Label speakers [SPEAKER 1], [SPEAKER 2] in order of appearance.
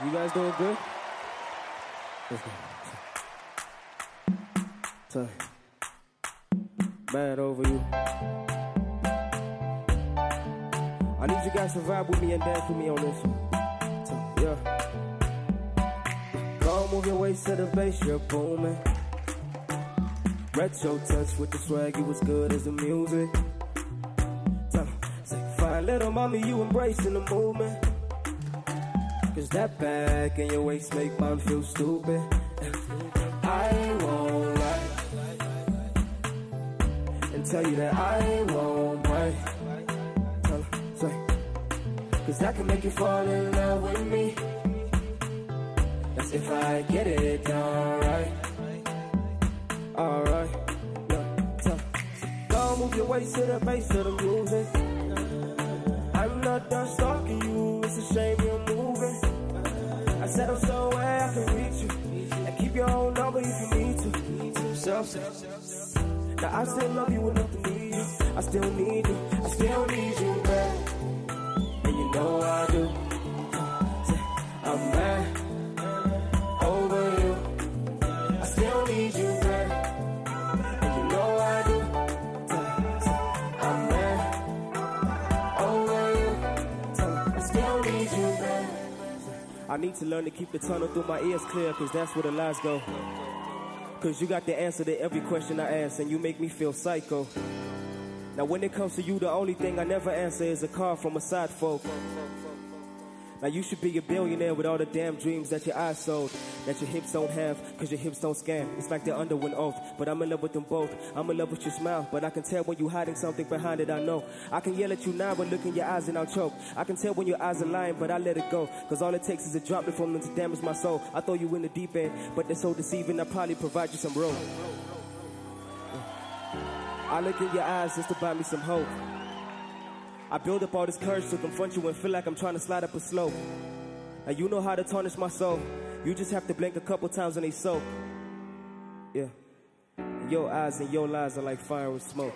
[SPEAKER 1] You guys doing good? Sorry. Mad over you. I need you guys to vibe with me and dance with me on this one. So, yeah. On, move your waist to the bass, you're booming. Retro touch with the swag, you was good as the music. Say, fine little mommy, you embracing the movement. Cause that back in your waist make mine feel stupid. I won't lie and tell you that I won't say, cause that can make you fall in love with me. That's if I get it done right. Alright, yeah, tell go move your waist to the bass of the music. I'm somewhere I can reach you. And keep your own number if you need to. Self Now I still love you enough to need you. I still need you. I still need you, man. And you know I do. I'm mad over you. I still need you, man. And you know I do. I'm mad over you. I still need you. I need to learn to keep the tunnel through my ears clear, cause that's where the lies go. Cause you got the answer to every question I ask, and you make me feel psycho. Now, when it comes to you, the only thing I never answer is a call from a side folk. Now, you should be a billionaire with all the damn dreams that your eyes sold, that your hips don't have, cause your hips don't scan. It's like they're under one oath, but I'm in love with them both. I'm in love with your smile, but I can tell when you're hiding something behind it, I know. I can yell at you now, but look in your eyes and I'll choke. I can tell when your eyes are lying, but I let it go. Cause all it takes is a droplet from them to damage my soul. I throw you in the deep end, but they're so deceiving, I probably provide you some rope. I look in your eyes just to buy me some hope. I build up all this courage to confront you and feel like I'm trying to slide up a slope. And you know how to tarnish my soul. You just have to blink a couple times and they soak. Yeah. Your eyes and your lies are like fire and smoke.